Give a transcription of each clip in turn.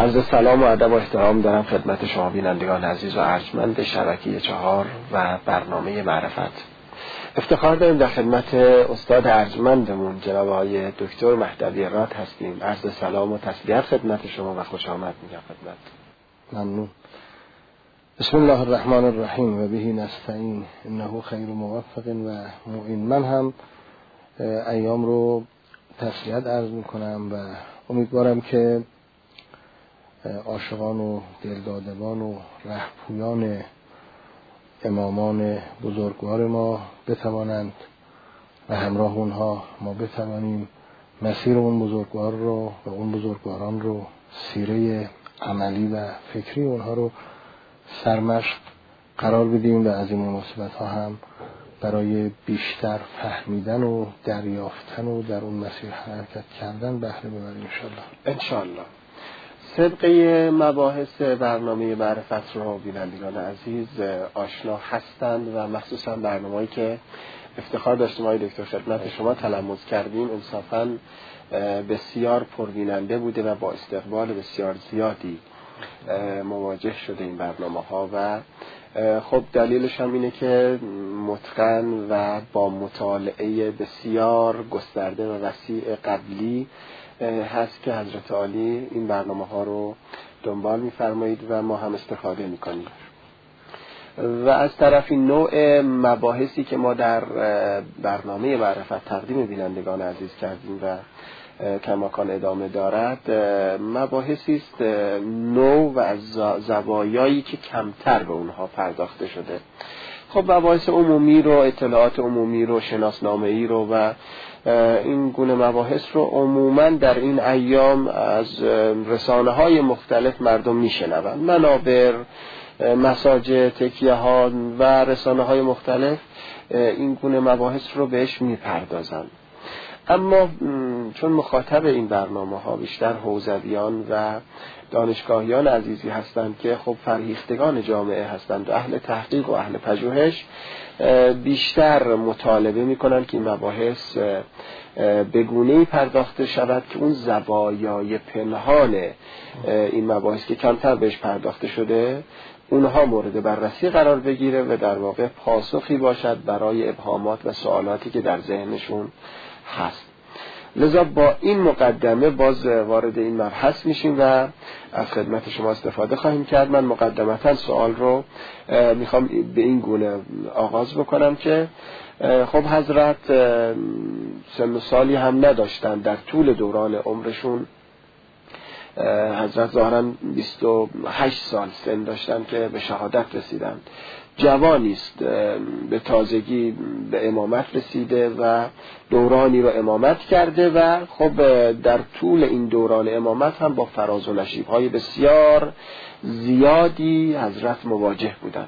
عرض سلام و ادب و احترام دارم خدمت شما بینندگان عزیز و ارجمند شبکه چهار و برنامه معرفت. افتخار داریم در خدمت استاد ارجمندمون جناب آقای دکتر مهدوی راد هستیم. عرض سلام و تسلیت خدمت شما و خوش آمد میگم خدمت. ممنون. بسم الله الرحمن الرحیم و بهی نستعین. انه خیر موفق و معین من هم ایام رو تسلیت عرض می‌کنم و امیدوارم که عاشقان و دلدادگان و رهپویان امامان بزرگوار ما بتوانند و همراه اونها ما بتوانیم مسیر اون بزرگوار رو و اون بزرگواران رو سیره عملی و فکری اونها رو سرمشق قرار بدیم و از این مناسبت ها هم برای بیشتر فهمیدن و دریافتن و در اون مسیر حرکت کردن بهره ببریم انشالله انشالله سبقه مباحث برنامه معرفت رو بینندگان عزیز آشنا هستند و مخصوصا برنامه‌ای که افتخار داشتیم آقای دکتر خدمت شما تلموز کردیم. انصافا بسیار پربیننده بوده و با استقبال بسیار زیادی مواجه شده این برنامه ها و خب دلیلش هم اینه که متقن و با مطالعه بسیار گسترده و وسیع قبلی هست که حضرت عالی این برنامه ها رو دنبال میفرمایید و ما هم استفاده می‌کنیم. و از طرفی نوع مباحثی که ما در برنامه معرفت تقدیم بینندگان عزیز کردیم و کماکان ادامه دارد مباحثی است نو و از زوایایی که کمتر به اونها پرداخته شده. خب مباحث عمومی رو اطلاعات عمومی رو شناسنامه ای رو و این گونه مباحث رو عموما در این ایام از رسانه های مختلف مردم میشنوند. منابر مساجد تکیه ها و رسانه های مختلف این گونه مباحث رو بهش می‌پردازند. اما چون مخاطب این برنامه ها بیشتر حوزویان و دانشگاهیان عزیزی هستند که خب فرهیختگان جامعه هستند و اهل تحقیق و اهل پژوهش بیشتر مطالبه می‌کنند که این مباحث به گونه پرداخته شود که اون زوایای پنهان این مباحث که کمتر بهش پرداخته شده اونها مورد بررسی قرار بگیره و در واقع پاسخی باشد برای ابهامات و سوالاتی که در ذهنشون هست. لذا با این مقدمه باز وارد این مبحث میشیم و از خدمت شما استفاده خواهیم کرد. من مقدمتا سوال رو می‌خوام به این گونه آغاز بکنم که خب حضرت سن سالی هم نداشتن در طول دوران عمرشون. حضرت ظاهرا 28 سال سن داشتن که به شهادت رسیدن جوانی است به تازگی به امامت رسیده و دورانی رو امامت کرده و خب در طول این دوران امامت هم با فراز و نشیب های بسیار زیادی حضرت مواجه بودن.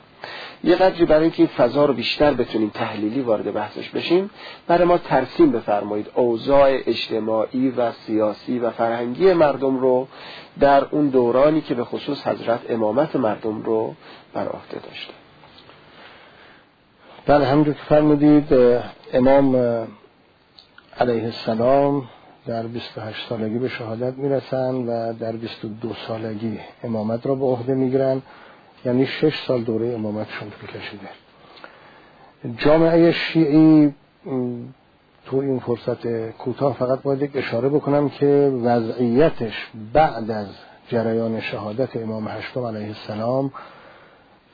یه قدری برای اینکه این فضا رو بیشتر بتونیم تحلیلی وارد بحثش بشیم برای ما ترسیم بفرمایید اوضاع اجتماعی و سیاسی و فرهنگی مردم رو در اون دورانی که به خصوص حضرت امامت مردم رو بر عهده داشته. بله همونجور که فرمودید امام علیه السلام در 28 سالگی به شهادت می‌رسن و در 22 سالگی امامت را به عهده می‌گیرن یعنی 6 سال دوره امامتشون طول کشیده. جامعه شیعی تو این فرصت کوتاه فقط باید یک اشاره بکنم که وضعیتش بعد از جریان شهادت امام هشتم علیه السلام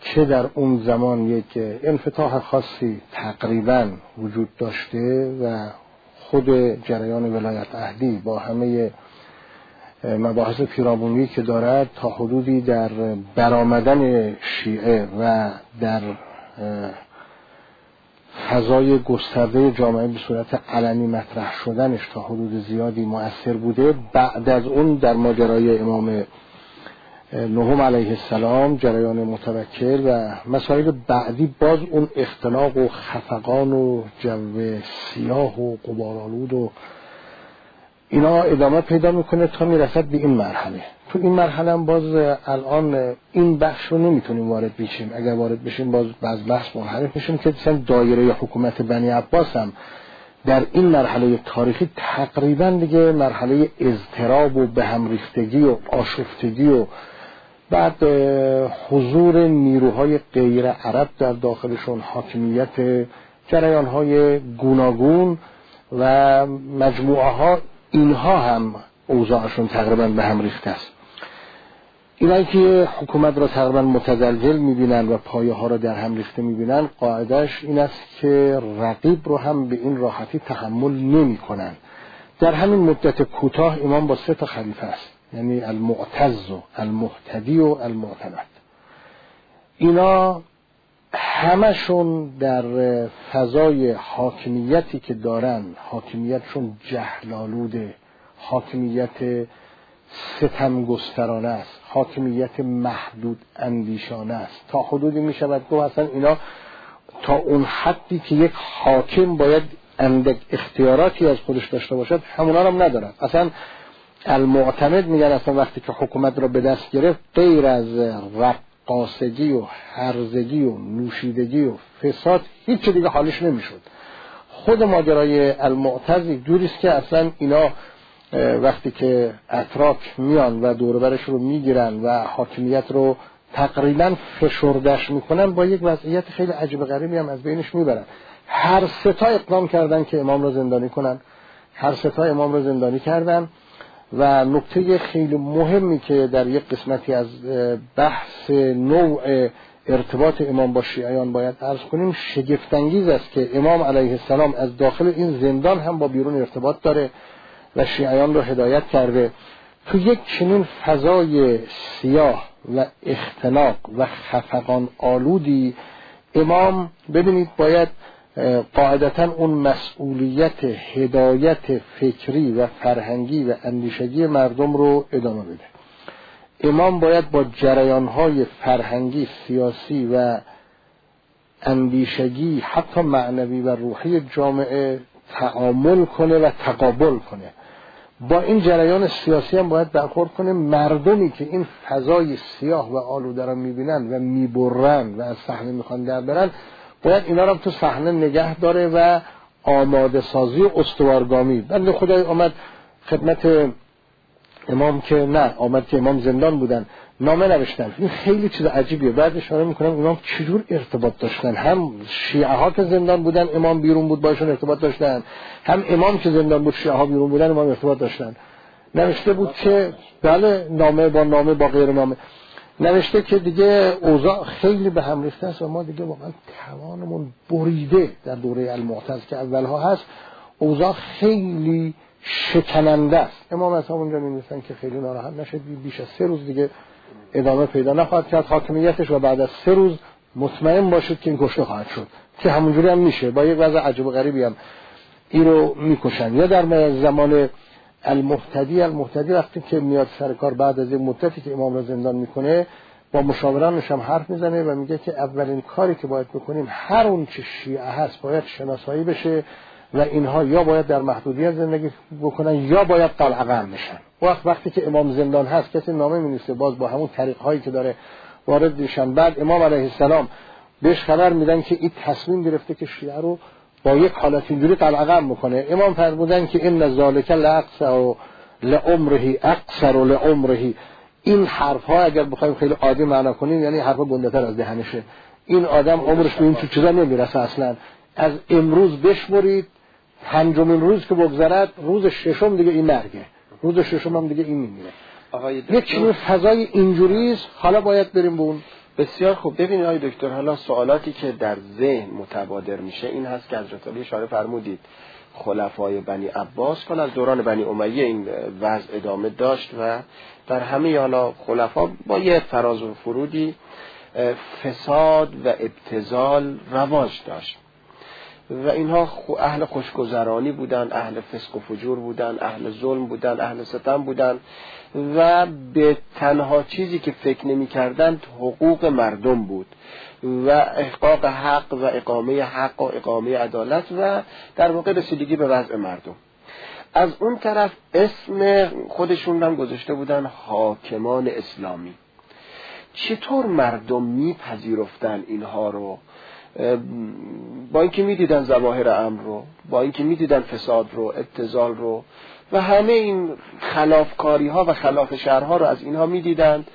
که در اون زمان یک انفتاح خاصی تقریبا وجود داشته و خود جریان ولایت اهلی با همه مباحث پیرامونی که دارد تا حدودی در برآمدن شیعه و در فضای گسترده جامعه به صورت علنی مطرح شدنش تا حدود زیادی مؤثر بوده. بعد از اون در ماجرای امام نهم علیه السلام جریان متوکل و مسائل بعدی باز اون اختلاق و خفقان و جو سیاه و قبارالود و اینا ادامه پیدا می‌کنه تا می‌رسد به این مرحله. تو این مرحله هم باز الان این بخش رو نمی‌تونیم وارد بشیم. اگر وارد بشیم باز بعض بحث منحرف میشیم که مثلا دایره حکومت بنی عباس هم در این مرحله تاریخی تقریبا دیگه مرحله اضطراب و به هم ریختگی و آشفتگی و بعد حضور نیروهای غیر عرب در داخلشون حاکمیت جریان های گوناگون و مجموعه ها اینها هم اوضاعشون تقریبا به هم ریخته است اینایی که حکومت را تقریبا متزلزل می‌بینن و پایه ها را در هم ریخته می‌بینن قاعدش این است که رقیب رو هم به این راحتی تحمل نمی کنن. در همین مدت کوتاه امام با سه تا خلیفه است یعنی المعتز و المهتدی و المعتمد. اینا همشون در فضای حاکمیتی که دارن حاکمیتشون جهلالوده حاکمیت ستم گسترانه است حاکمیت محدود اندیشانه است. تا حدودی می شود گفت اصلا اینا تا اون حدی که یک حاکم باید اندک اختیاراتی از خودش داشته باشد همونا هم ندارد اصلا المعتمد میگن اصلا وقتی که حکومت را به دست گرفت غیر از رقاسگی و هرزگی و نوشیدگی و فساد هیچ دیگه حالش نمی‌شد. خود ماجرای المعتز جوریست که اصلا اینا وقتی که اتراک میان و دوربرش رو می‌گیرن و حاکمیت رو تقریبا فشردش می‌کنن با یک وضعیت خیلی عجیب غریبی هم از بینش می‌برن. هر ستا اقدام کردن که امام رو زندانی کنن. هر ستا امام رو زندانی کردن. و نکته خیلی مهمی که در یک قسمتی از بحث نوع ارتباط امام با شیعیان باید ارز کنیم شگفتانگیز است که امام علیه السلام از داخل این زندان هم با بیرون ارتباط داره و شیعیان رو هدایت کرده. تو یک چنین فضای سیاه و اختناق و خفقان آلودی امام ببینید باید قاعدتا اون مسئولیت هدایت فکری و فرهنگی و اندیشگی مردم رو ادامه بده. امام باید با جریانهای فرهنگی سیاسی و اندیشگی حتی معنوی و روحی جامعه تعامل کنه و تقابل کنه. با این جریان سیاسی هم باید برخورد کنه. مردمی که این فضای سیاه و آلوده را می‌بینن و می‌برن و از صحنه می‌خوان در برن باید اینا را تو صحنه نگه داره و آماده سازی و استوارگامی. بنده خدای آمد خدمت امام که نه آمد که امام زندان بودن نامه نوشتن. این خیلی چیز عجیبیه. بعد اشاره می‌کنم امام چجور ارتباط داشتن؟ هم شیعه ها که زندان بودن امام بیرون بود باشون ارتباط داشتن. هم امام که زندان بود شیعه ها بیرون بودن امام ارتباط داشتن. نوشته بود که بله نامه با نامه با غیر نامه. نوشته که دیگه اوضاع خیلی به هم ریخته است و ما دیگه واقعا توانمون بریده در دوره المعتز که اولها هست اوضاع خیلی شکننده است. امام از اونجا می‌نویسن که خیلی ناراحت نشد بیش از سه روز دیگه ادامه پیدا نخواهد کرد. حاکمیتش و بعد از سه روز مطمئن باشید که این کشته خواهد شد که همونجوری هم میشه. با یک وضع عجب و غریبی هم این رو می‌کشن. یا در زمان المحتدی المحتدی وقتی که میاد سر کار بعد از یک مدتی که امام را زندان می‌کنه با مشاورانش هم حرف می‌زنه و میگه که اولین کاری که باید بکنیم هر اون چه شیعه هست باید شناسایی بشه و اینها یا باید در محدودیت زندگی بکنن یا باید قلعه بشن. وقت وقتی که امام زندان هست کسی نامه می باز با همون طریق هایی که داره وارد دیشن بعد امام علیه السلام بهش خبر میدن که این تصمیم گرفته که شیعه رو با یک حالت اینجوری قلعه می‌کنه. امام فرمودن که این ذالک لاقصر و لعمره اقصر و لعمره. این حرف ها اگر بخوایم خیلی عادی معنا کنیم یعنی حرف گنده تر از دهنشه. این آدم عمرش به این تو چیزا نمی‌رسه اصلا. از امروز بشمرید پنجمین روز که بگذرد روز ششم دیگه این مرگه. روز ششم هم دیگه این میمیره. یک چنین فضای اینجوریست حالا باید بریم به اون بسیار خوب. ببینید آقای دکتر حالا سوالاتی که در ذهن متبادر میشه این هست که حضرت علی اشاره فرمودید. خلفای بنی عباس کن از دوران بنی امیه این وضع ادامه داشت و در همه حالا خلفا با یه فراز و فرودی فساد و ابتزال رواج داشت. و اینها اهل خوشگذرانی بودن اهل فسق و فجور بودن اهل ظلم بودن اهل ستم بودن. و به تنها چیزی که فکر نمی کردند حقوق مردم بود و احقاق حق و اقامه حق و اقامه عدالت و در واقع رسیدگی به وضع مردم. از اون طرف اسم خودشون هم گذاشته بودن حاکمان اسلامی. چطور مردم میپذیرفتن اینها رو؟ با اینکه می‌دیدن ظواهر امر رو با اینکه می‌دیدن فساد رو ابتزال رو و همه این خلافکاری ها و خلاف شهرها رو از اینها می‌دیدند.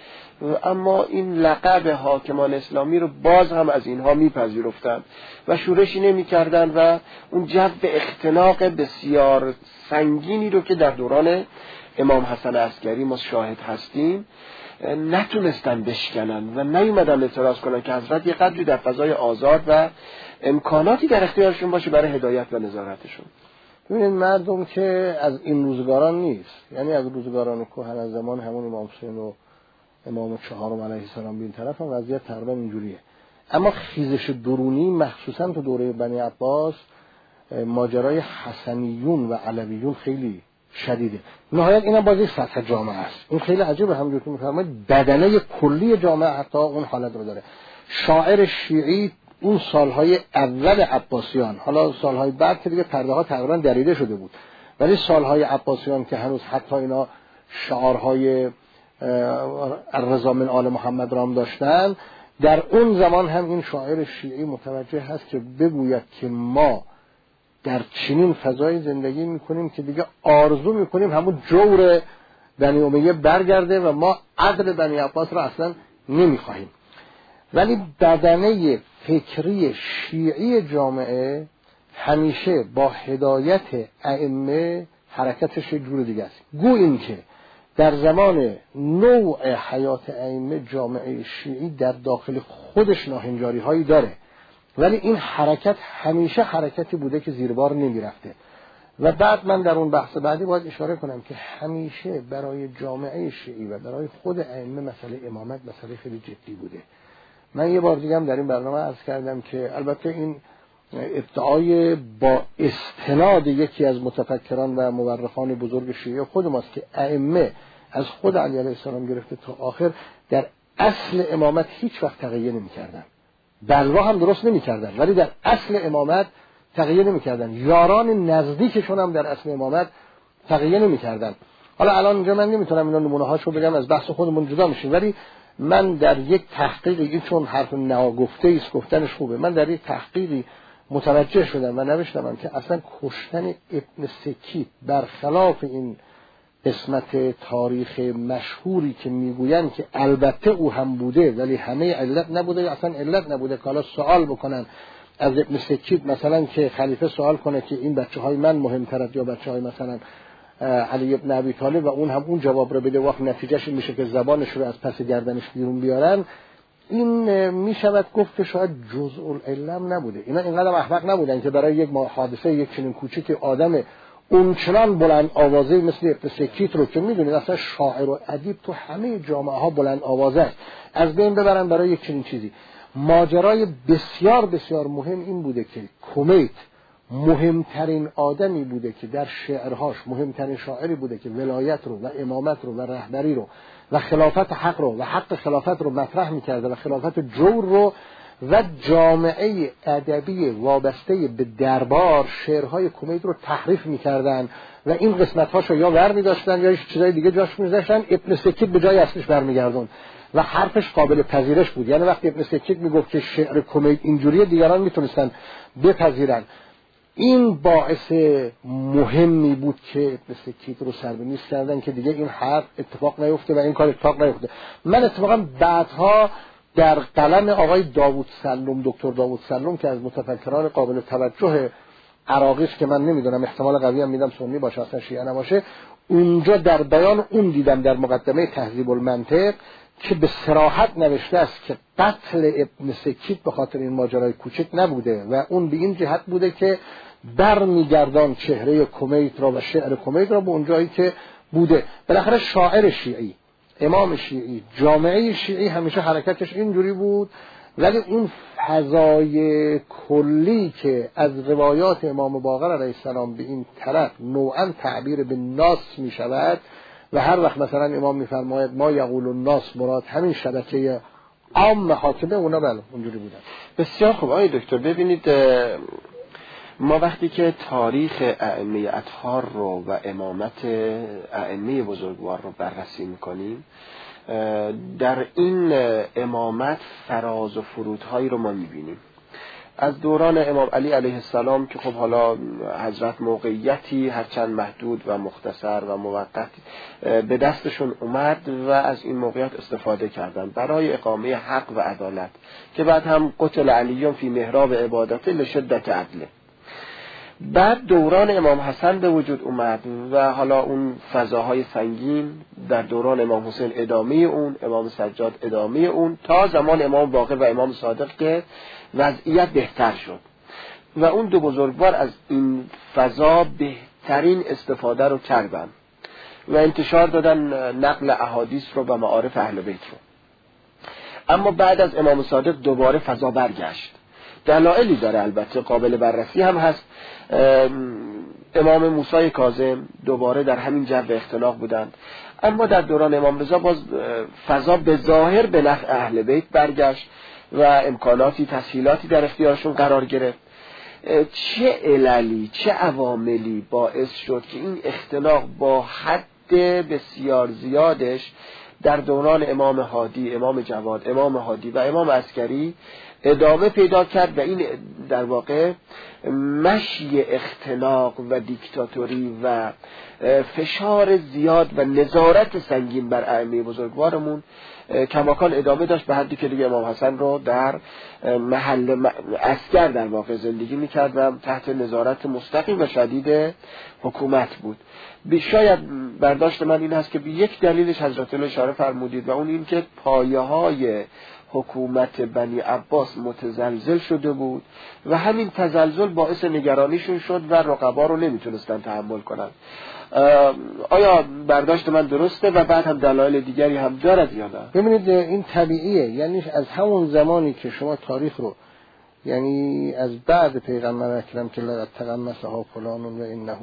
اما این لقب حاکمان اسلامی رو باز هم از اینها میپذیرفتند و شورشی نمی‌کردند و اون جو اختناق بسیار سنگینی رو که در دوران امام حسن عسکری ما شاهد هستیم نتونستن بشکنن و نیومدن اعتراض کنن که حضرت یه قدری در فضای آزاد و امکاناتی در اختیارشون باشه برای هدایت و نظارتشون. ببینید مردم که از این روزگاران نیست. یعنی از روزگاران کهن از زمان همون امام حسین و امام چهارم علیه السلام بین طرف هم وضعیت تقریبا اینجوریه. اما خیزش درونی مخصوصا تو دوره بنی عباس ماجرای حسنیون و علویون خیلی شدیده. نهایت اینا بازی سطح جامعه است. این خیلی عجیبه همونجور که میفرمایید بدنه کلی جامعه حتی اون حالت رو داره. شاعر شیعی اون سالهای اول عباسیان. حالا سالهای بعد که دیگه پرده ها تقریبا دریده شده بود. ولی سالهای عباسیان که هنوز حتی اینا شعارهای الرضا من آل محمد رام داشتن در اون زمان هم این شاعر شیعی متوجه هست که بگوید که ما در چنین فضای زندگی می‌کنیم که دیگه آرزو می‌کنیم همون جور بنی امیه برگرده و ما عدل بنی عباس را اصلا نمی‌خواهیم. ولی بدنه فکری شیعی جامعه همیشه با هدایت ائمه حرکتش جور دیگه است. گو این که در زمان نوع حیات ائمه جامعه شیعی در داخل خودش ناهنجاری هایی داره. ولی این حرکت همیشه حرکتی بوده که زیربار نمی‌رفته. و بعد من در اون بحث بعدی باید اشاره کنم که همیشه برای جامعه شیعی و برای خود ائمه مسئله امامت مسئله خیلی جدی بوده. من یه بار دیگه هم در این برنامه عرض کردم که البته این ادعای با استناد یکی از متفکران و مورخان بزرگ شیعه خود ماست که ائمه از خود علی علیه السلام گرفته تا آخر در اصل امامت هیچ وقت تغییر نمی‌کردن. بلوا هم درست نمی‌کردن ولی در اصل امامت تغییر نمی‌کردن. یاران نزدیکشون هم در اصل امامت تغییر نمی‌کردن. حالا الان اینجا من نمی‌تونم اینا نمونه هاشو بگم از بحث خودمون جدا میشیم ولی من در یک تحقیقی چون حرف ناگفته است گفتنش خوبه. من در یک تحقیقی متوجه شدم و نوشتم که اصلا کشتن ابن سکی برخلاف این قسمت تاریخ مشهوری که می‌گویند که البته او هم بوده ولی همه علت نبوده. اصلا علت نبوده که حالا سوال بکنن از ابن سکید مثلا که خلیفه سوال کنه که این بچه های من مهمترد یا بچه های مثلا علی ابن ابی طالب و اون هم اون جواب رو بده وقت نتیجهش میشه که زبانش رو از پس گردنش بیرون بیارن. این می شود گفت که شاید جزء العلم نبوده. اینا اینقدر احمق نبودن که برای یک حادثه یک چنین کوچیک آدم اونچنان بلند آوازه مثل ابن سکیت رو که می‌دونید اصلا شاعر و ادیب تو همه جامعه ها بلند آوازه است. از بین ببرن برای یک چنین چیزی. ماجرای بسیار بسیار مهم این بوده که کومیت مهمترین آدمی بوده که در شعرهاش مهمترین شاعری بوده که ولایت رو و امامت رو و رهبری رو و خلافت حق رو و حق خلافت رو مطرح می‌کرده و خلافت جور رو و جامعه ادبی وابسته به دربار شعرهای کمید رو تحریف می‌کردن و این قسمت رو یا ور میداشتن یا چیزای دیگه جاش میذاشتن ابن سکیت به جای اصلش برمیگردون و حرفش قابل پذیرش بود. یعنی وقتی ابن سکیت می‌گفت که شعر کمیت اینجوریه دیگران می‌تونستن بپذیرن. این باعث مهمی بود که ابن سکیت رو سر به نیست کردن که دیگه این حرف اتفاق نیفته و این کار اتفاق نیفته. من اتفاقا بعدها در قلم آقای داوود سلوم دکتر داوود سلوم که از متفکران قابل توجه عراقی که من نمی‌دونم احتمال قوی هم میدم سنی باشه اصلا شیعه نباشه. اونجا در بیان اون دیدم در مقدمه تهذیب المنطق که به سراحت نوشته است که قتل ابن سکیت به خاطر این ماجرای کوچک نبوده و اون به این جهت بوده که برمیگردان چهره کمیت را و شعر کمیت را به اونجایی که بوده. بالاخره شاعر شیعی امام شیعی جامعه شیعی همیشه حرکتش اینجوری بود. ولی اون فضای کلی که از روایات امام باقر علیه السلام به این طرف نوعا تعبیر به ناس می شود و هر وقت مثلا امام میفرماید ما یقول الناس مراد همین شبکه عام حاکمه اونا بله اونجوری بودن. بسیار خوب. آقای دکتر ببینید ما وقتی که تاریخ ائمه اطهار رو و امامت ائمه بزرگوار رو بررسی می‌کنیم در این امامت فراز و فرودهایی رو ما می‌بینیم. از دوران امام علی علیه السلام که خب حالا حضرت موقعیتی هرچند محدود و مختصر و موقت به دستشون اومد و از این موقعیت استفاده کردن. برای اقامه حق و عدالت که بعد هم قتل علیون فی محراب عبادت لشدت عدله بعد دوران امام حسن به وجود اومد و حالا اون فضاهای سنگین در دوران امام حسین ادامه اون امام سجاد ادامه اون تا زمان امام باقر و امام صادق که وضعیت بهتر شد. و اون دو بزرگوار از این فضا بهترین استفاده رو کردن و انتشار دادن نقل احادیث رو و معارف اهل بیت رو. اما بعد از امام صادق دوباره فضا برگشت. دلایلی داره البته قابل بررسی هم هست. امام موسی کاظم دوباره در همین جو اختلاف بودند. اما در دوران امام رضا باز فضا به ظاهر به نفع اهل بیت برگشت. و امکاناتی تسهیلاتی در اختیارشون قرار گرفت. چه عللی چه عواملی باعث شد که این اختلاف با حد بسیار زیادش در دوران امام هادی امام جواد امام هادی و امام عسکری ادامه پیدا کرد و این در واقع مشی اختلاق و دیکتاتوری و فشار زیاد و نظارت سنگین بر ائمه بزرگوارمون کماکان ادامه داشت به حدی که دیگه امام حسن رو در محل اسکر در واقع زندگی می‌کرد و تحت نظارت مستقیم و شدید حکومت بود. شاید برداشت من این هست که به یک دلیلش حضرت اشاره فرمودید و اون این که پایه های حکومت بنی عباس متزلزل شده بود و همین تزلزل باعث نگرانیشون شد و رقبا رو نمی‌تونستن تحمل کنن. آیا برداشت من درسته و بعد هم دلایل دیگری هم دارد یا نه؟ ببینید این طبیعیه. یعنی از همون زمانی که شما تاریخ رو یعنی از بعد پیغمبر اکرم که لقد تقمس ها فلان و انه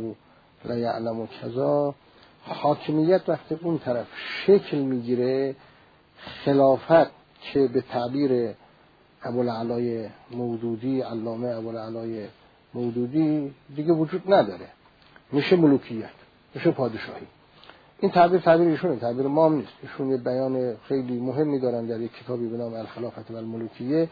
لا یعلم و کذا حاکمیت وقتی اون طرف شکل می‌گیره خلافت که به تعبیر ابوالعلای مودودی علامه ابوالعلای مودودی دیگه وجود نداره. میشه ملوکیت میشه پادشاهی. این تعبیر تعبیر ایشونه تعبیر ما نیست. ایشون یه بیان خیلی مهمی دارن در یک کتابی به نام الخلافت و الملوکیه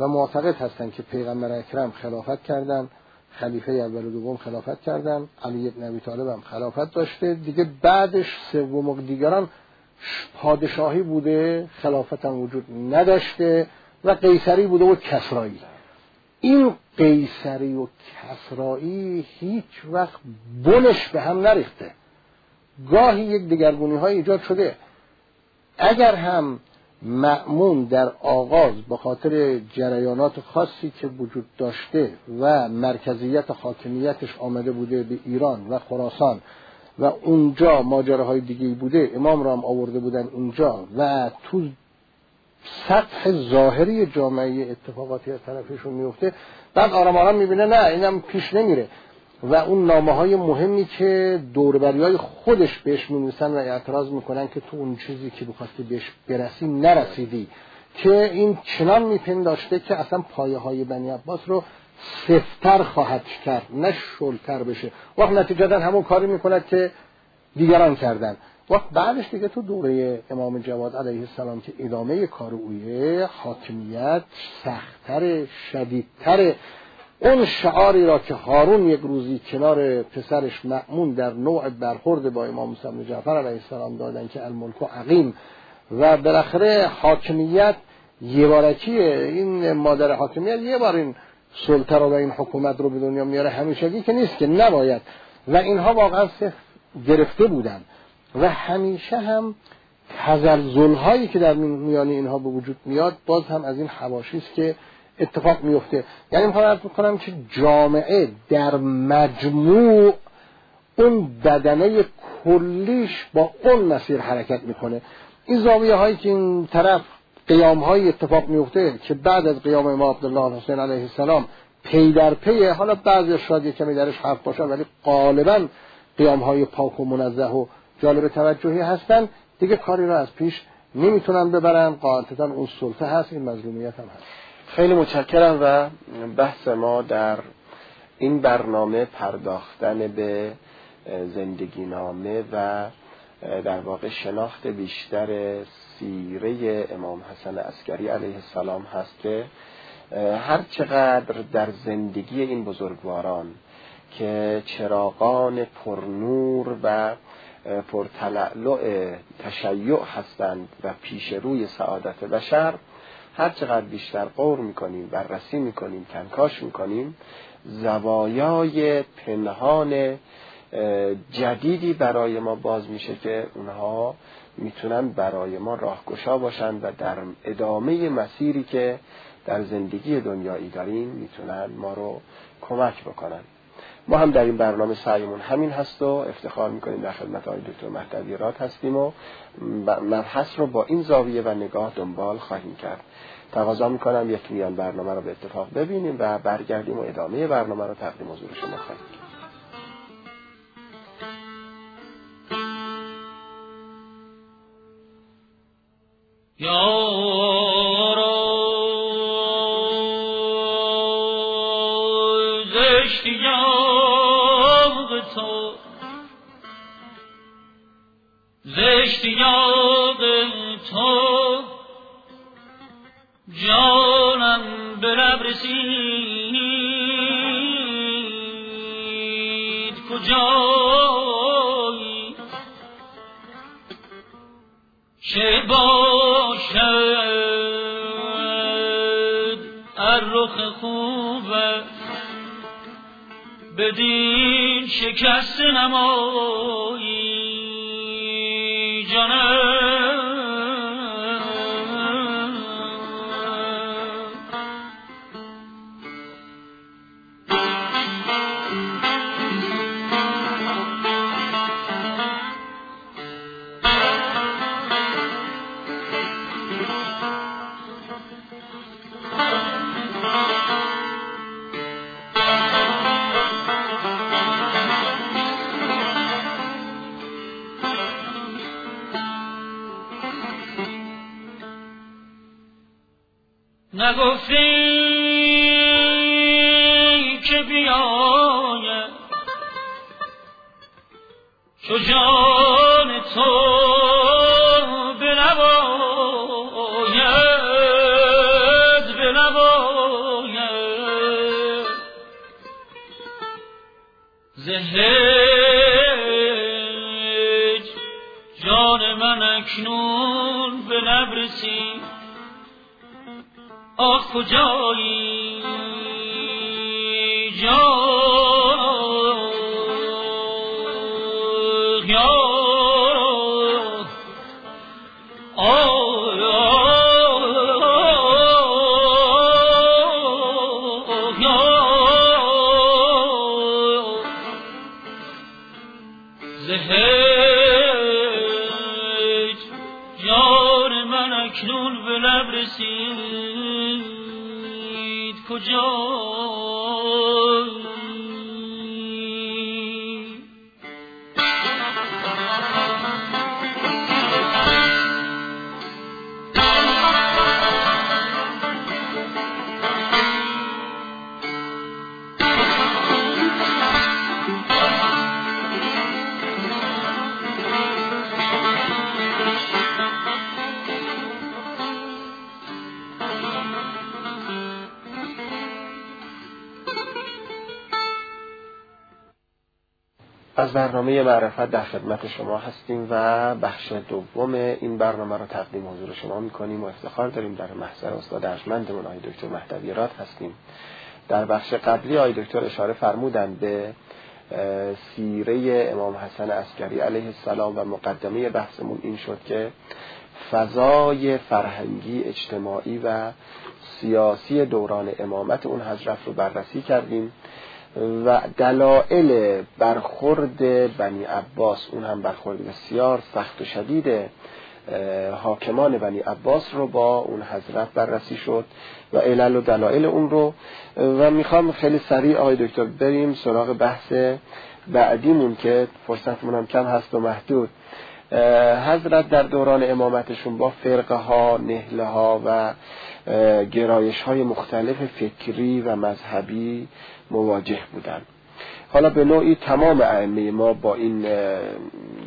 و معتقد هستن که پیغمبر اکرم خلافت کردن. خلیفه اول و دوم خلافت کردن. علی ابن ابی طالب هم خلافت داشته. دیگه بعدش سوم و دیگران پادشاهی بوده خلافت هم وجود نداشته و قیصری بوده و کسرایی. این قیصری و کسرایی هیچ وقت بنش به هم نریخته. گاهی یک دگرگونی های ایجاد شده. اگر هم معمون در آغاز به خاطر جریانات خاصی که وجود داشته و مرکزیت حاکمیتش آمده بوده به ایران و خراسان و اونجا ماجراهای دیگه بوده امام را هم آورده بودن اونجا و تو سطح ظاهری جامعه اتفاقاتی از طرفشون میفته بعد آرام آرام می‌بینه نه اینم پیش نمیره. و اون نامه های مهمی که دوربری های خودش بهش می‌نویسن و اعتراض می‌کنن که تو اون چیزی که بخواستی بهش برسی نرسیدی. که این چنان میپنداشته که اصلا پایه های بنی عباس رو سفتر خواهد کرد نه شلتر بشه. وقت نتیجه همون کاری می‌کند که دیگران کردن. وقت بعدش دیگه تو دوره امام جواد علیه السلام که ادامه کار اویه حاکمیت سختتر شدیدتر اون شعاری را که هارون یک روزی کنار پسرش مأمون در نوع برخورد با امام موسی جعفر علیه السلام دادن که الملک و عقیم و بالاخره حاکمیت یه بارکیه این مادر حاکمیت یه بار این سلطه رو و این حکومت رو به دنیا میاره همیشگی که نیست که نباید. و اینها واقعا گرفته بودن. و همیشه هم تزلزل هایی که در میان اینها به وجود میاد باز هم از این حواشی است که اتفاق میفته. یعنی می‌خوام عرض کنم که جامعه در مجموع اون بدنه کلیش با اون مسیر حرکت می‌کنه. این زاویه هایی که این طرف قیام های اتفاق میفته که بعد از قیام امام عبدالله حسین علیه السلام پی در پی حالا بعضی شاید کمی درش حرف باشه ولی غالبا قیام های پاک و منزه و جالب توجهی هستن. دیگه کاری رو از پیش نمی‌تونن ببرن. قاعدتا اون سلطه هست این مظلومیت هم هست. خیلی متشکرم و بحث ما در این برنامه پرداختن به زندگی نامه و در واقع شناخت بیشتر سیره امام حسن عسکری علیه السلام هست که هر چقدر در زندگی این بزرگواران که چراغان پرنور و پرتلعلع تشیع هستند و پیش روی سعادت بشر هر چقدر بیشتر قور می‌کنیم بررسی می‌کنیم کنکاش می‌کنیم زوایای پنهان جدیدی برای ما باز میشه که اونها می‌تونن برای ما راهگشا باشند و در ادامه مسیری که در زندگی دنیایی داریم می‌تونن ما رو کمک بکنن. ما هم در این برنامه سعیمون همین هست و افتخار می‌کنیم در خدمت آقای دکتر مهدوی هستیم و مبحث رو با این زاویه و نگاه دنبال خواهیم کرد. تقاضا می‌کنم یک میان برنامه رو به اتفاق ببینیم و برگردیم و ادامه برنامه رو تقدیم حضور شما خواهیم کرد. نگفتی که بیاید. چو جان تو بنباید بنباید زهج جان من اکنون به آه کجایی برنامه معرفت در خدمت شما هستیم و بخش دوم این برنامه رو تقدیم حضور شما می‌کنیم و افتخار داریم در محضر استاد ارجمندمون آقای دکتر مهدوی هستیم. در بخش قبلی آقای دکتر اشاره فرمودند به سیره امام حسن عسکری علیه السلام و مقدمه بحثمون این شد که فضای فرهنگی اجتماعی و سیاسی دوران امامت اون حضرت رو بررسی کردیم. و دلائل برخورد بنی عباس اون هم برخورد بسیار سخت و شدید حاکمان بنی عباس رو با اون حضرت بررسی شد و علل و دلائل اون رو. و می‌خوام خیلی سریع آقای دکتر بریم سراغ بحث بعدیمون که فرصتمون هم کم هست و محدود. حضرت در دوران امامتشون با فرقه ها نهله ها و گرایش های مختلف فکری و مذهبی مواجه بودند. حالا به نوعی تمام ائمه ما با این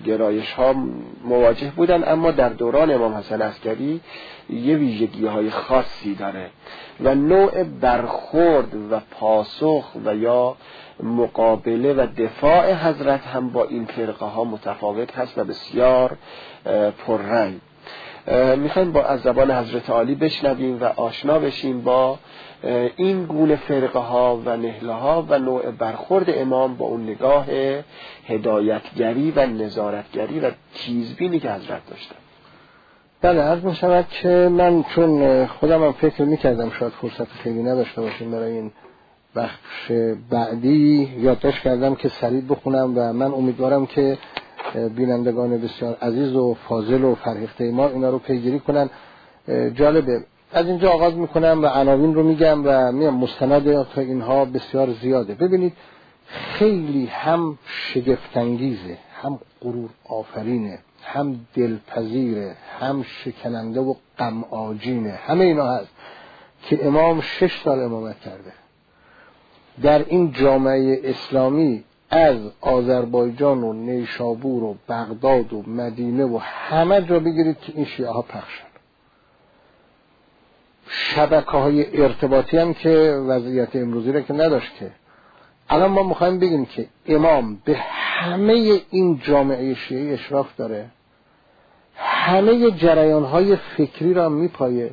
گرایش ها مواجه بودن اما در دوران امام حسن عسکری یه ویژگی های خاصی داره و نوع برخورد و پاسخ و یا مقابله و دفاع حضرت هم با این فرقه ها متفاوت هست و بسیار پررنگ. می‌خوایم با از زبان حضرت عالی بشنویم و آشنا بشیم با این گونه فرقه ها و نهله ها و نوع برخورد امام با اون نگاه هدایتگری و نظارتگری و تیزبینی که حضرت داشتن بله عرض می که من چون خودم هم فکر می کردم شاید فرصت خیلی نداشته باشیم برای این بخش بعدی یادداشت کردم که سریع بخونم و من امیدوارم که بینندگان بسیار عزیز و فاضل و فرهیخته ما اینا رو پیگیری کنن. جالبه. از اینجا آغاز می‌کنم و عناوین رو میگم و میام مستند تا اینها بسیار زیاده. ببینید خیلی هم شگفتانگیزه هم غرور آفرینه هم دلپذیره هم شکننده و غم آجینه همه اینا هست که امام شش سال امامت کرده. در این جامعه اسلامی از آذربایجان و نیشابور و بغداد و مدینه و همه جا بگیرید که این شیعه ها پخشن شبکه های ارتباطی هم که وضعیت امروزی را که نداشت که. الان ما می‌خوایم بگیم که امام به همه این جامعه شیعه اشراف داره. همه جریان های فکری را میپایه.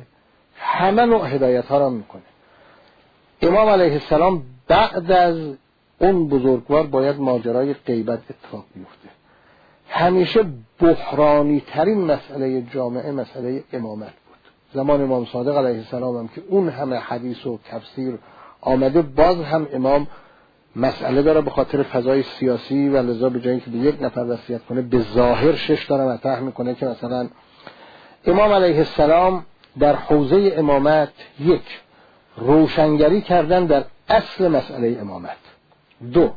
همه نوع هدایت ها را می‌کنه. امام علیه السلام بعد از اون بزرگوار باید ماجرای غیبت اتفاق بیفته. همیشه بحرانی ترین مسئله جامعه مسئله امامت بود. زمان امام صادق علیه السلام هم که اون همه حدیث و تفسیر آمده باز هم امام مسئله داره به خاطر فضای سیاسی و لذا به جایی که به یک نفر وصیت کنه به ظاهر شش داره مطرح می‌کنه که مثلا امام علیه السلام در حوزه امامت یک روشنگری کردن در اصل مسئله امامت. دو.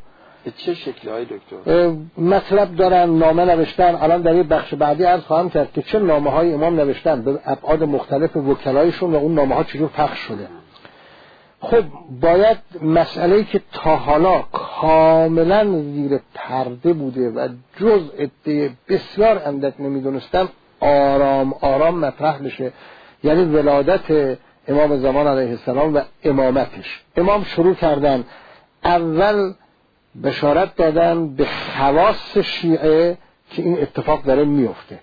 چه شکلی های دکتر؟ مطلب دارن نامه نوشتن. الان در یه بخش بعدی عرض خواهم کرد که چه نامه های امام نوشتن؟ به ابعاد مختلف وکلایشون و اون نامه ها چجور پخش شده؟ خب باید مسئله که تا حالا کاملا زیر پرده بوده و جز عده بسیار اندک نمی‌دونستم آرام آرام مطرح بشه. یعنی ولادت امام زمان علیه السلام و امامتش. امام شروع کردن. اول بشارت دادن به خواص شیعه که این اتفاق داره میفته.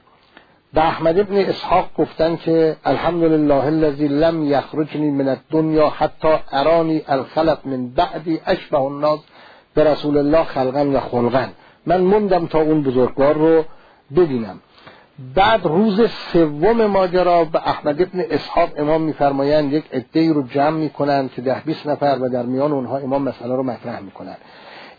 به احمد ابن اسحاق گفتن که الحمدلله الذی لم یخرجنی من الدنیا حتی ارانی الخلق من بعدی اشبه الناس به رسول الله خلقا و خلقا من موندم تا اون بزرگوار رو ببینم. بعد روز سوم ماجرا به احمد ابن اسحاق امام میفرمایند یک عده رو جمع می‌کنند که ده بیست نفر و در میان اونها امام مسئله رو مطرح می‌کنند.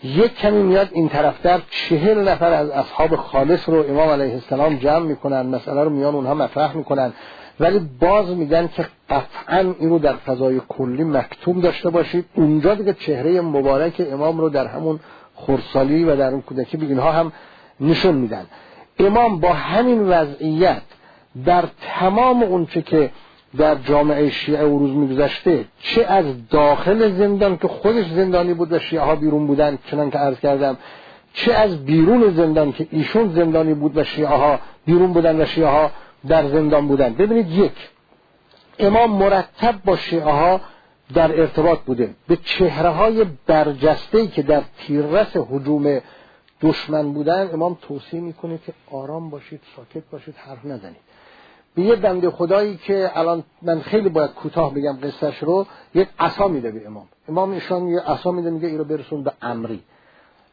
یک کمی میاد این طرفتر چهل نفر از اصحاب خالص رو امام علیه السلام جمع می‌کنن مسئله رو میان اونها مطرح می‌کنن ولی باز میگن که قطعا اینو در فضای کلی مکتوم داشته باشید. اونجا دیگه چهره مبارک امام رو در همون خورسالی و در اون کودکی به اینها هم نشون میدن. امام با همین وضعیت در تمام اونچه که در جامعه شیعه و روز میگذشته چه از داخل زندان که خودش زندانی بود و شیعه ها بیرون بودن چنان که عرض کردم چه از بیرون زندان که ایشون زندانی بود و شیعه ها بیرون بودن و شیعه ها در زندان بودن. ببینید یک امام مرتب با شیعه ها در ارتباط بوده. به چهره های برجسته که در تیررس حجوم دشمن بودن امام توصیه می‌کنه که آرام باشید ساکت باشید حرف نزنید. به یه بنده خدایی که الان من خیلی باید کوتاه بگم قصهش رو یک عصا میده به امام. امام ایشان یه عصا میده میگه این رو برسون به امری.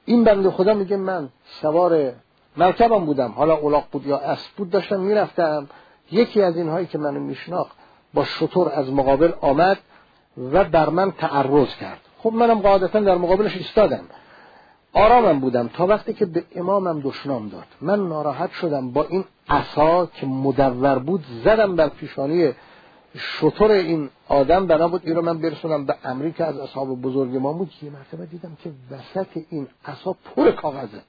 این بنده خدا میگه من سوار مرکبم بودم. حالا اولاق بود یا اسب بود داشتم می‌رفتم. یکی از اینهایی که منو میشناخت با شطور از مقابل آمد و بر من تعرض کرد. خب منم قاعدتا در مقابلش ایستادم. آرامم بودم تا وقتی که به امامم دشنام داد. من ناراحت شدم با این عصا که مدور بود زدم بر پیشانی شطور این آدم. بنا بود این رو من برسونم به امریکا از اصحاب بزرگ ما بود. یه مرتبه دیدم که وسط این عصا پر کاغذه.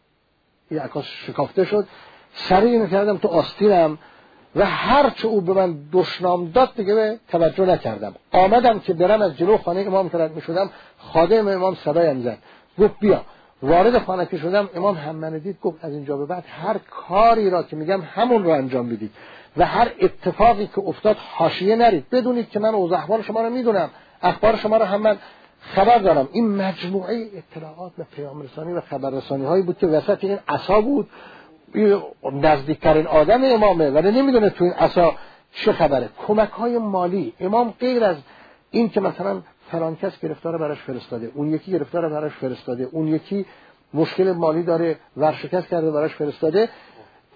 این عکاس شکافته شد. سریع کردم تو آستینم و هرچه او به من دشنام داد دیگه به توجه نکردم. آمدم که برم از جلو خانه امام ترد می شدم خادم امام صدایم زد. گفت بیا. وارد خانه که شدم امام هممنه دید گفت از اینجا به بعد هر کاری را که میگم همون رو انجام بدید و هر اتفاقی که افتاد حاشیه نرید. بدونید که من اوضاع احوال شما رو می‌دونم اخبار شما رو هم من خبر دارم. این مجموعه اطلاعات و پیام رسانی و خبررسانی هایی بود که وسط این عصا بود. نزدیکترین آدم امامه ولی نمی‌دونه تو این عصا چه خبره. کمک های مالی. امام غیر از این که مثلا فلان کس گرفتار براش فرستاده اون یکی گرفتار براش فرستاده اون یکی مشکل مالی داره ورشکست کرده براش فرستاده.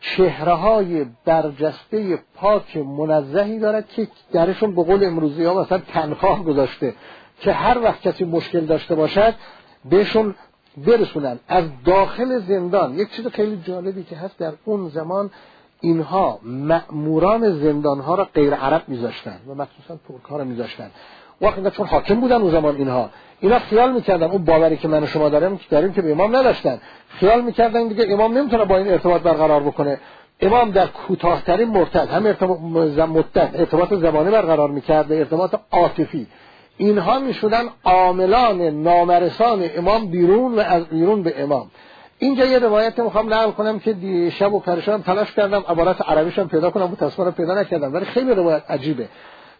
چهره های برجسته پاک منزهی دارد که درشون به قول امروزی ها مثلا تنخواه گذاشته که هر وقت کسی مشکل داشته باشد بهشون برسونن. از داخل زندان یک چیز خیلی جالبی که هست در اون زمان اینها مأموران زندان ها را غیر عرب میذاشتن و مخصوصا ترک ها را میذاشتن. وقتی چون حاکم بودن اون زمان اینها. اینا خیال می‌کردن اون باوری که من و شما داریم که داریم که به امام نداشتن. خیال می‌کردن دیگه امام نمی‌تونه با این ارتباط برقرار بکنه. امام در کوتاهترین مرتد هم مدت ارتباط زمانی برقرار می‌کرد ارتباط عاطفی. اینها می‌شدن عاملان نامرسان امام بیرون و از بیرون به امام. اینجا یه روایت می‌خوام نقل کنم که شب و پریشان تلاش کردم عبارت عربیشم پیدا کنم و تصویر پیدا نکردم ولی خیلی روایت عجیبه.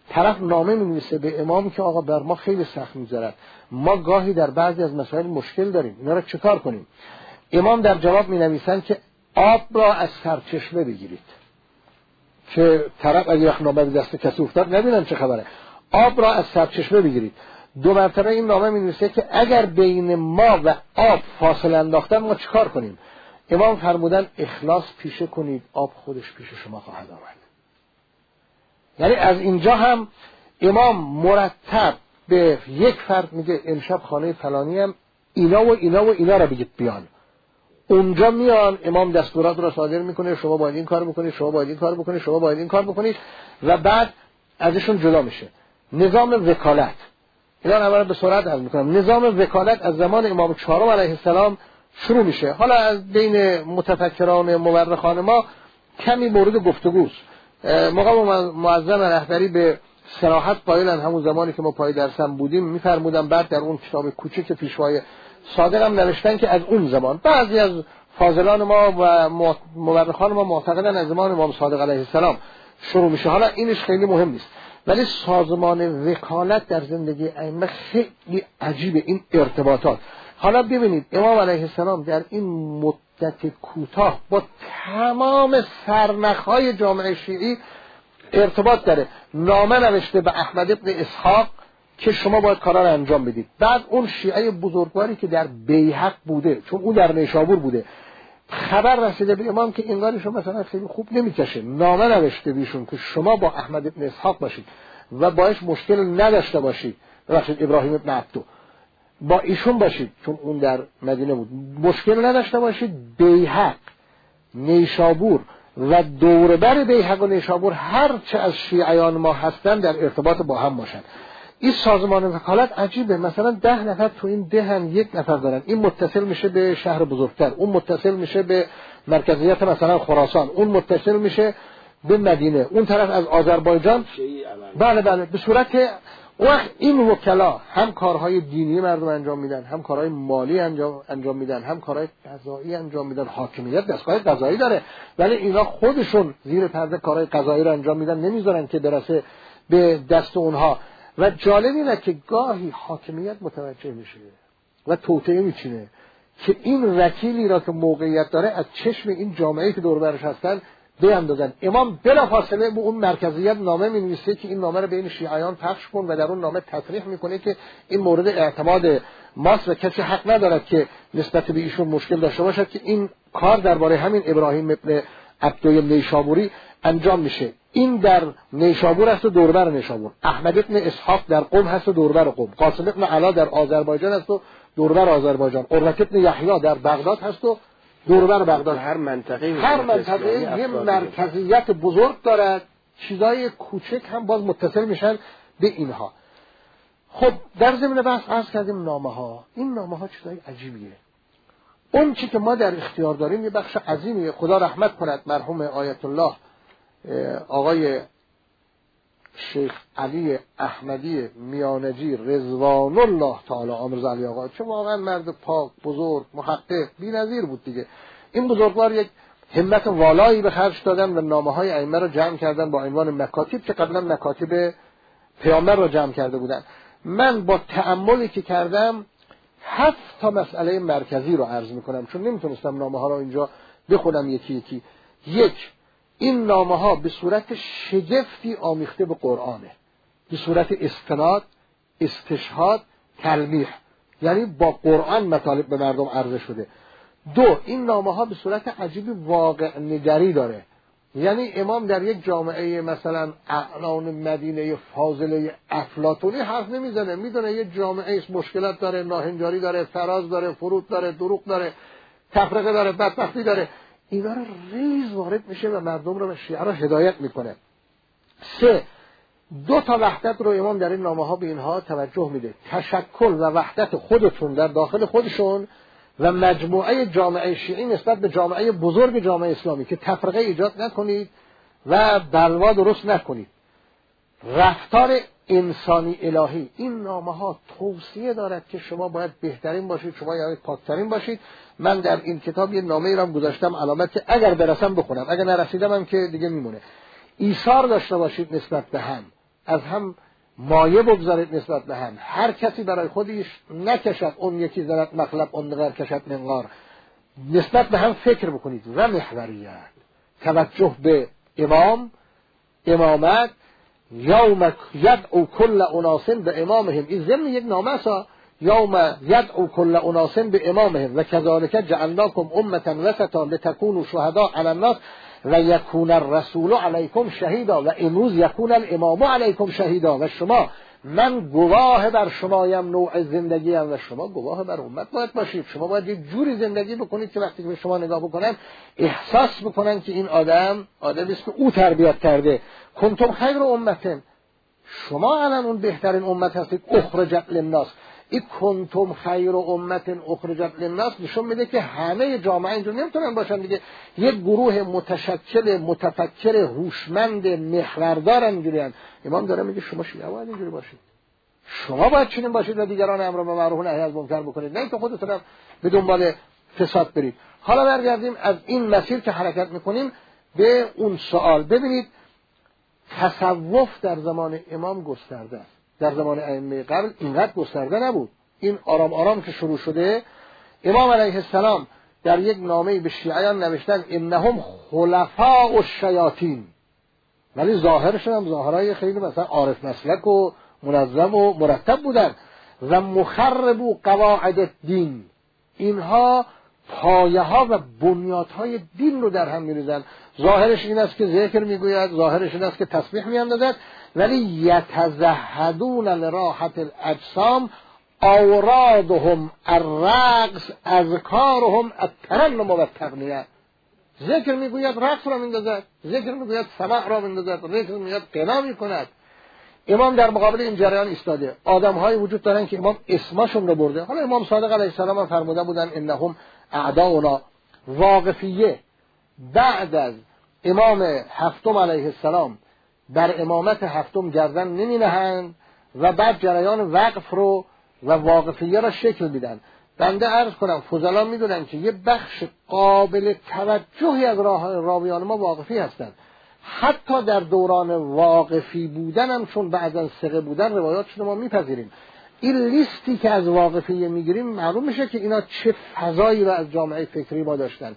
طرف نامه می به امام که آقا بر ما خیلی سخت می‌ذارد ما گاهی در بعضی از مسائل مشکل داریم. اینا رو چکار کنیم؟ امام در جواب می که آب را از سرچشمه بگیرید. که طرف اگه وقت نامه دست کسی افتاد نبینن چه خبره. آب را از سرچشمه بگیرید. دو مرتبه این نامه می نویسه که اگر بین ما و آب فاصله انداختن ما چیکار کنیم؟ امام فرمودن اخلاص پیشه کنید. آب خودش پیش شما خواهد آمد. یعنی از اینجا هم امام مرتب به یک فرد میگه امشب خانه فلانی هم اینا و اینا و اینا را بگید بیان. اونجا میان امام دستورات را صادر می‌کنه شما باید این کار بکنید شما باید این کار بکنید شما باید این کار بکنید و بعد ازشون جدا میشه. نظام وکالت. اینا اول به سرعت عرض می‌کنم. نظام وکالت از زمان امام چهارم علیه السلام شروع میشه. حالا از بین متفکران مورخان ما کمی مورد گفتگوست. موقع معظم رهبری به سراحت قائلن همون زمانی که ما پای درسم بودیم میفرمودن بعد در اون کتاب کوچک پیشوای صادق هم نوشتن که از اون زمان. بعضی از فاضلان ما و مورخان ما معتقدن از زمان امام صادق علیه السلام. شروع میشه. حالا اینش خیلی مهم نیست. ولی سازمان وکالت در زندگی ائمه خیلی عجیبه. این ارتباطات. حالا ببینید امام علیه السلام در این مدت کوتاه با تمام سرنخهای جامعه شیعی ارتباط داره. نامه نوشته به احمد ابن اسحاق که شما باید کارا رو انجام بدید. بعد اون شیعه بزرگواری که در بیحق بوده چون اون در نیشابور بوده خبر رسیده به امام که این شما مثلا خیلی خوب نمی‌کشه. نامه نوشته بیشون که شما با احمد ابن اسحاق باشید و باش مشکل نداشته باشید. ببخشید ابراهیم ابن عبدو. با ایشون باشید چون اون در مدینه بود. مشکل نداشته باشید بیحق نیشابور و دوربر بیحق و نیشابور هر چه از شیعیان ما هستن در ارتباط با هم باشن این سازمان وکالت عجیبه. مثلا ده نفر تو این دهن یک نفر دارن. این متصل میشه به شهر بزرگتر. اون متصل میشه به مرکزیت مثلا خراسان. اون متصل میشه به مدینه. اون طرف از آذربایجان. بله بله. به صورت وقت این وکلا هم کارهای دینی مردم انجام میدن هم کارهای مالی انجام, انجام میدن هم کارهای قضایی انجام میدن. حاکمیت دستگاه قضایی داره ولی اینا خودشون زیر پرده کارهای قضایی رو انجام میدن نمی‌ذارن که برسه به دست اونها. و جالب اینه که گاهی حاکمیت متوجه میشه و توطعه میچینه که این وکیلی را که موقعیت داره از چشم این جامعه که دور برش هستن بیاندازن. امام بلا فاصله به اون مرکزیت نامه می نویسه که این نامه رو بین شیعیان پخش کن و در اون نامه تصریح می‌کنه که این مورد اعتماد ماست و کسی حق ندارد که نسبت به ایشون مشکل داشته باشد که این کار درباره همین ابراهیم ابن عبدوی نیشابوری انجام میشه. این در نیشابور است و دوربر نیشابور. احمد ابن اسحاق در قم هست و دوربر قم. قاسم ابن علا در آذربایجان است و دوربر آذربایجان. قربت ابن یحیی در بغداد هست و دوربر بغداد. هر منطقه هر منطقه یه مرکزیت بزرگ دارد چیزای کوچک هم باز متصل میشن به اینها. خب در زمین بحث عرض کردیم نامه ها این نامه ها چیزای عجیبیه. اون چی که ما در اختیار داریم یه بخش عظیمیه. خدا رحمت کند مرحوم آیت الله آقای شیخ علی احمدی میانجی رضوان الله تعالی آمرز علی آقا. چه واقعا مرد پاک بزرگ محقق بی‌نظیر بود دیگه. این بزرگوار یک همت والایی به خرج دادن و نامه های ائمه رو جمع کردن با عنوان مکاتب که قبلا مکاتب پیامبر رو جمع کرده بودن. من با تأملی که کردم هفت تا مسئله مرکزی رو عرض می‌کنم چون نمی‌تونستم نامه ها رو اینجا بخونم یکی یکی. یک این نامه ها به صورت شگفتی آمیخته به قرآنه. به صورت استناد استشهاد تلمیح. یعنی با قرآن مطالب به مردم عرضه شده. دو این نامه ها به صورت عجیبی واقع نگری داره. یعنی امام در یک جامعه مثلا اعلان مدینه فاضله افلاتونی حرف نمی‌زنه. می‌دونه یه جامعه مشکلات داره ناهنجاری داره فراز داره فرود داره دروغ داره تفرقه داره بدبختی داره. اینا رو ریز وارد میشه و مردم رو و شیعه رو هدایت می‌کنه. سه دو تا وحدت رو امام در این نامه ها به اینها توجه میده. تشکل و وحدت خودتون در داخل خودشون و مجموعه جامعه شیعی نسبت به جامعه بزرگ جامعه اسلامی که تفرقه ایجاد نکنید و بلوا درست نکنید. رفتار انسانی الهی. این نامه ها توصیه دارد که شما باید بهترین باشید شما باید پاکترین باشید. من در این کتاب یه نامه ای را گذاشتم علامت که اگر برسم بخونم. اگر نرسیدم هم که دیگه میمونه. ایثار داشته باشید نسبت به هم. از هم مایه بگذارید نسبت به هم. هر کسی برای خودش نکشد اون یکی زند مخلب اون دگر کشد منقار. نسبت به هم فکر بکنید. و محوریت. توجه به امام امامت يوم يدعو كل أناس بإمامهم. إذ لم يجنوا مسا يوم يدعو كل أناس بإمامهم. وكذلك جعلناكم أمة وسطا لتكونوا شهداء على الناس و یکون الرسول علیکم شهیدا و امروز یکون الإمام علیکم شهیدا و شما من گواه بر شمایم نوع زندگی هم و شما گواه بر امت باید باشید. شما باید یک جوری زندگی بکنید که وقتی که به شما نگاه بکنن احساس بکنن که این آدم آدمی است که او تربیت کرده. کنتم خیر امتن. شما الان اون بهترین امت هستید. اخرجت للناس. این کنتم خیر و امت اخرجت للناس. نشون میده که همه جامعه اینجور نمی‌تونن باشن دیگه. یک گروه متشکل متفکر هوشمند محوردار اینجوری امام داره میگه شما شیعه باید اینجوری باشید. شما باید چنین باشید و دیگران امر به معروف نهی از منکر بکنید. نه اینکه خودتون به دنبال فساد برید. حالا برگردیم از این مسیر که حرکت می‌کنیم به اون سوال. ببینید تصوف در زمان امام گسترده است. در زمان ائمه قبل اینقدر گسترده نبود. این آرام آرام که شروع شده امام علیه السلام در یک نامه به شیعیان نوشتن انهم خلفاء الشیاطین. ولی ظاهرشون هم ظاهرهای خیلی مثلا عارف مسلک و منظم و مرتب بودن. و مخرب و قواعد دین اینها پایه ها و بنیادهای دین رو در هم میریزن. ظاهرش این است که ذکر می‌گوید ظاهرش این است که تسبیح میاندازد. ولی یتزهدون لراحت الاجسام اورادهم الرقص اذکارهم الترنم و التغنیه ذکر می‌گوید رقص را میندازد ذکر می‌گوید سماع را میندازد ذکر می‌گوید قنا می‌کند. امام در مقابل این جریان ایستاده. آدم وجود دارن که امام اسمشون رو برده. حالا امام صادق علیه السلام هم فرموده بودن انهم اعداؤنا واقفیه. بعد از امام هفتم علیه السلام بر امامت هفتم گردن نمی نهند و بعد جریان وقف رو و واقفیه را شکل میدن بنده عرض کنم فضلا می‌دونن که یه بخش قابل توجهی از راه راویان ما واقفی هستند حتی در دوران واقفی بودن هم چون بعدا سقه بودن روایاتشون ما میپذیریم. این لیستی که از واقفیه می‌گیریم معلوم میشه که اینا چه فضایی رو از جامعه فکری ما داشتن.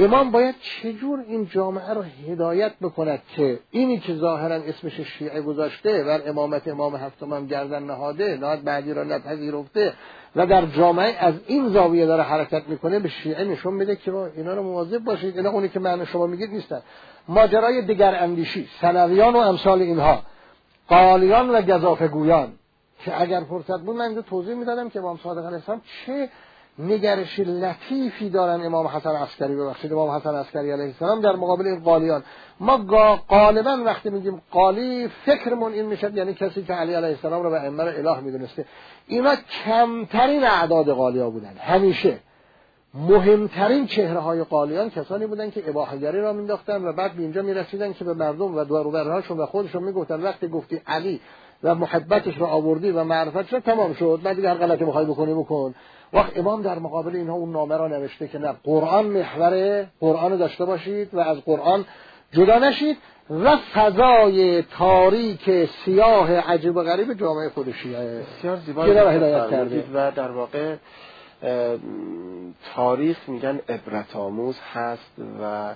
امام باید چجور این جامعه رو هدایت بکند که اینی که ظاهرا اسمش شیعه گذاشته و امامت امام هفتم هم گردن نهاده نهاد بعدی را نپذیرفته و در جامعه از این زاویه داره حرکت می‌کنه به شیعه نشون میده که اینا رو مواظب باشید اینا اونی که معنی شما میگید نیستن. ماجرای دیگر اندیشی سنویان و امثال اینها قالیان و گذافگویان که اگر فرصت بود من توضیح می‌دادم که امام صادق علیه چه نگرش لطیفی دارن امام حسن عسکری ببخشید امام حسن عسکری علیه السلام در مقابل این قالیان. ما غالبا وقتی میگیم قالی فکرمون این میشه یعنی کسی که علی علیه السلام رو به ائمه اله می‌دونسته. اینا کمترین اعداد قالیا بودن. همیشه. مهمترین چهره های قالیان کسانی بودن که اباحگری را مینداختن و بعد به اینجا می‌رسیدن که به مردم و دوروبرهاشون و خودشون می‌گفتن. وقتی گفتی علی و محبتش رو آوردی و معرفتش رو تمام شد. بعد دیگه هر غلطی می‌خوای بکنی بکن. وقت امام در مقابل اینها اون نامه را نوشته که نه قرآن محور قرآن داشته باشید و از قرآن جدا نشید و فضای تاریک سیاه عجیب و غریب جامعه خود شیعه. بسیار زیبا هدایت کرده و در واقع تاریخ میگن عبرت آموز هست و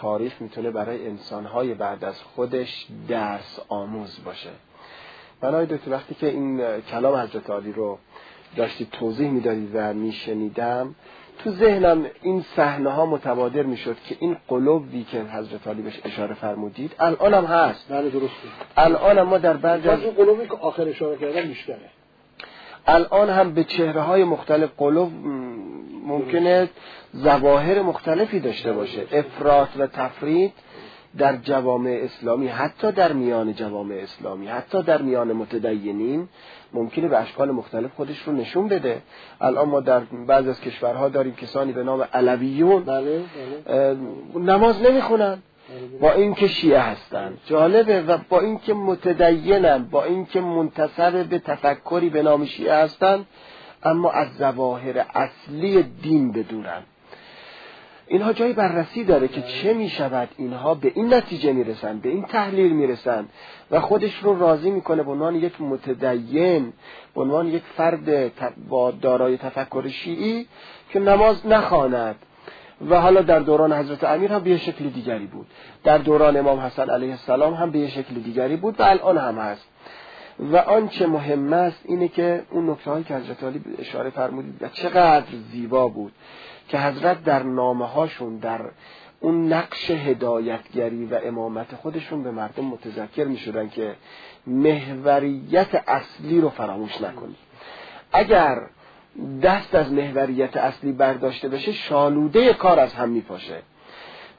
تاریخ می‌تونه برای انسانهای بعد از خودش درس آموز باشه. بنای دکتر وقتی که این کلام حضرت عالی رو داشتید توضیح می‌دادید و میشنیدم تو ذهنم این صحنه ها متبادر می‌شد که این قلوبی که حضرت عالی بهش اشاره فرمودید الان هم هست. بله درسته. الان هم ما در بعضی از اون قلوبی که آخر اشاره کردن بیشتره. الان هم به چهره های مختلف قلوب ممکنه ظواهر مختلفی داشته باشه. افراط و تفرید در جوامع اسلامی حتی در میان جوامع اسلامی حتی در میان متدینین ممکنه به اشکال مختلف خودش رو نشون بده. الان ما در بعض از کشورها داریم کسانی به نام علویون بله بله. نماز نمی‌خونن. با اینکه شیعه هستن. جالبه. و با اینکه متدینن با اینکه منتصب به تفکری به نام شیعه هستن اما از ظواهر اصلی دین بدورن اینها جای بررسی داره که چه می شود اینها به این نتیجه می‌رسن به این تحلیل می‌رسن و خودش رو راضی می‌کنه به عنوان یک متدین به عنوان یک فرد با دارای تفکر شیعی که نماز نخواند. و حالا در دوران حضرت امیر هم به شکل دیگری بود. در دوران امام حسن علیه السلام هم به شکل دیگری بود و الان هم هست. و آنچه مهم است اینه که اون نکته هایی که حضرت علی اشاره فرمودید و چقدر زیبا بود. که حضرت در نامه هاشون در اون نقش هدایتگری و امامت خودشون به مردم متذکر می شدن که محوریت اصلی رو فراموش نکنید. اگر دست از محوریت اصلی برداشته بشه شالوده کار از هم میپاشه.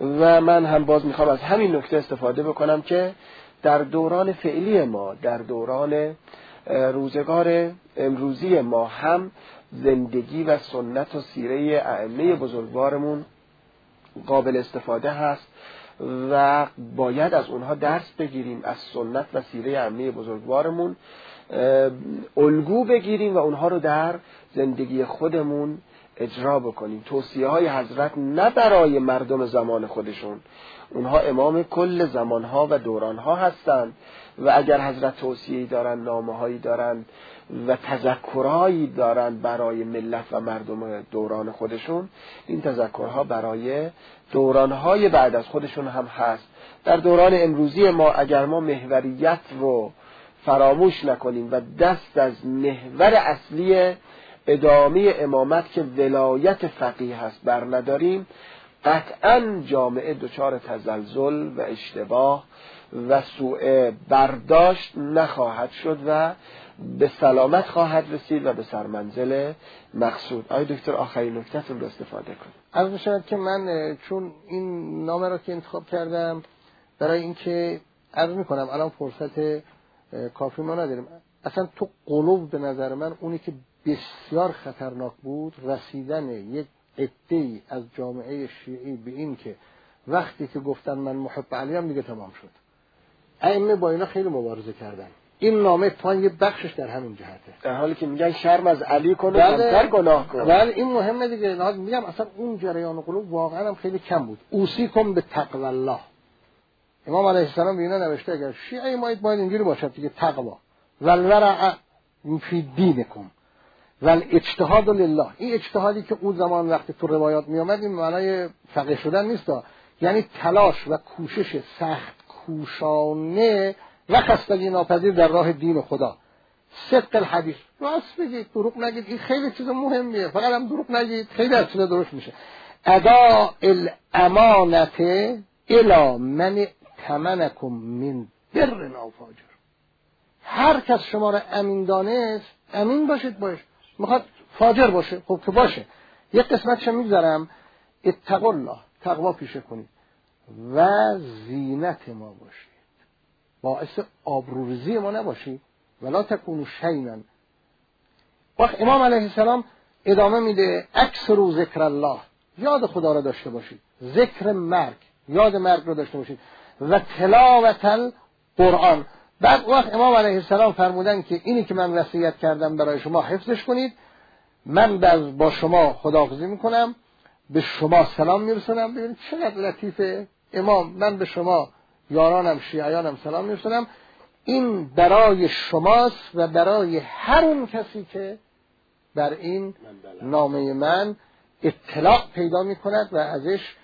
و من هم باز می‌خوام از همین نکته استفاده بکنم که در دوران فعلی ما در دوران روزگار امروزی ما هم زندگی و سنت و سیره ائمه بزرگوارمون قابل استفاده هست و باید از اونها درس بگیریم از سنت و سیره ائمه بزرگوارمون الگو بگیریم و اونها رو در زندگی خودمون اجرا بکنیم. توصیه های حضرت نه برای مردم زمان خودشون. اونها امام کل زمانها و دورانها هستند. و اگر حضرت توصیه‌ای دارن نامه هایی دارن و تذکرهایی دارن برای ملت و مردم دوران خودشون این تذکرها برای دورانهای بعد از خودشون هم هست. در دوران امروزی ما اگر ما محوریت رو فراموش نکنیم و دست از محور اصلی ادامه امامت که ولایت فقیه هست بر نداریم قطعا جامعه دچار تزلزل و اشتباه و سوء برداشت نخواهد شد و به سلامت خواهد رسید و به سرمنزل مقصود. آیا دکتر آخرین نکتتون رو استفاده کنید. عرض شد که من چون این نامه را که انتخاب کردم برای اینکه عرض می‌کنم الان فرصت کافی ما نداریم. اصلا تو قلوب به نظر من اونی که بسیار خطرناک بود رسیدن یک عده از جامعه شیعی به این که وقتی که گفتن من محب علی هم دیگه تمام شد. ائمه با اینا خیلی مبارزه کردن. این نامه تا یه بخشش در همین جهته. در حالی که میگن شرم از علی کن و بله. کمتر گناه کن ولی این مهمه دیگه. میگم اصلا اون جریان قلوب واقعا هم خیلی کم بود. اوسی کن به تقوی الله. امام علیه السلام به اینا نوشته اگر شیعه مایید باید اینجوری باشد دیگه تقوا. والورع فی دینکم. ول اجتهاد لله. این اجتهادی که اون زمان وقتی تو روایات می آمد این معنای فقه شدن نیست. یعنی تلاش و کوشش سخت کوشانه و خستگی ناپذیر در راه دین خدا. صدق الحدیث. راست بگید دروغ نگید این خیلی چیز مهمیه. فقط هم دروغ نگید خیلی از چیزا درست میشه. ادا الامانت الى من تمنکم من بر او فاجر هر کس شما را امین دانست امین باشید باش. می‌خواد فاجر باشه خب که باشه. یک قسمتش می‌گذارم. اتقوا الله تقوا پیشه کنید. و زینت ما باشید. باعث آبروریزی ما نباشید. ولا تکونو شینن وقت امام علیه السلام ادامه میده اکثر و ذکر الله. یاد خدا را داشته باشید. ذکر مرگ. یاد مرگ رو داشته باشید. و تلاوت قرآن بعد وقت امام علیه السلام فرمودن که اینی که من وصیت کردم برای شما حفظش کنید. من با شما خداحافظی می‌کنم. به شما سلام میرسونم. ببینید چقدر لطیفه. امام من به شما یارانم شیعیانم سلام میرسونم. این برای شماست و برای هر اون کسی که بر این نامه من اطلاع پیدا می‌کند و ازش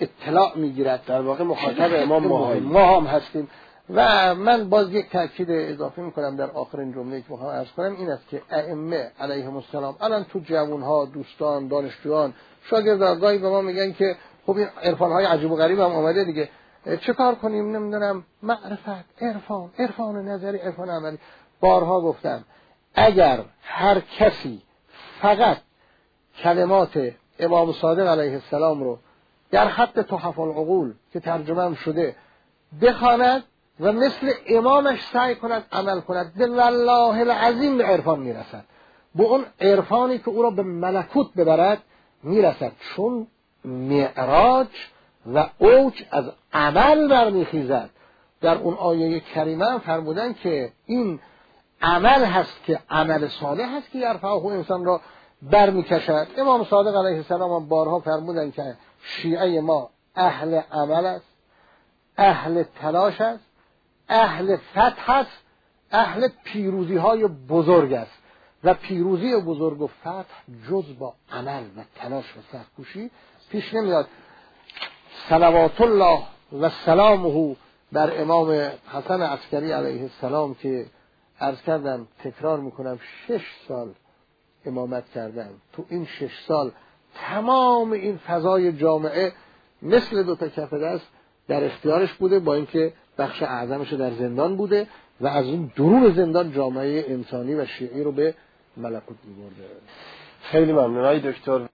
اطلاع می‌گیرد. در واقع مخاطب امام ما هم هستیم. و من باز یک تاکید اضافه می‌کنم در آخرین جمله که می‌خوام عرض کنم این است که ائمه علیهم السلام الان تو جوان ها دوستان دانشجویان شاگردان گاهی به ما میگن که خب این عرفان های عجیب و غریب هم آمده دیگه. چه کار کنیم؟ نمی‌دونم. معرفت عرفان عرفان نظری عرفان عملی. بارها گفتم اگر هر کسی فقط کلمات امام صادق علیه السلام رو در خط تحف العقول که ترجمه شده بخواند و مثل امامش سعی کند عمل کند به والله العظیم به عرفان می‌رسد. به اون عرفانی که او را به ملکوت ببرد می‌رسد. چون معراج و اوج از عمل برمیخیزد. در اون آیه کریمه هم فرمودن که این عمل هست که عمل صالح هست که یرفعه انسان را برمیکشد. امام صادق علیه السلام هم بارها فرمودن که شیعه ما اهل عمل است اهل تلاش است اهل فتح است اهل پیروزی های بزرگ است. و پیروزی بزرگ و فتح جز با عمل و تلاش و سرکوشی پیش نمیاد. صلوات الله و سلامه بر امام حسن عسکری علیه السلام که عرض کردم تکرار می‌کنم شش سال امامت کردن. تو این شش سال تمام این فضای جامعه مثل دو تا کف دست در اختیارش بوده با اینکه بخش اعظمش در زندان بوده و از اون درون زندان جامعه انسانی و شیعی رو به ملکوت میبرده. خیلی ممنون. دکتر.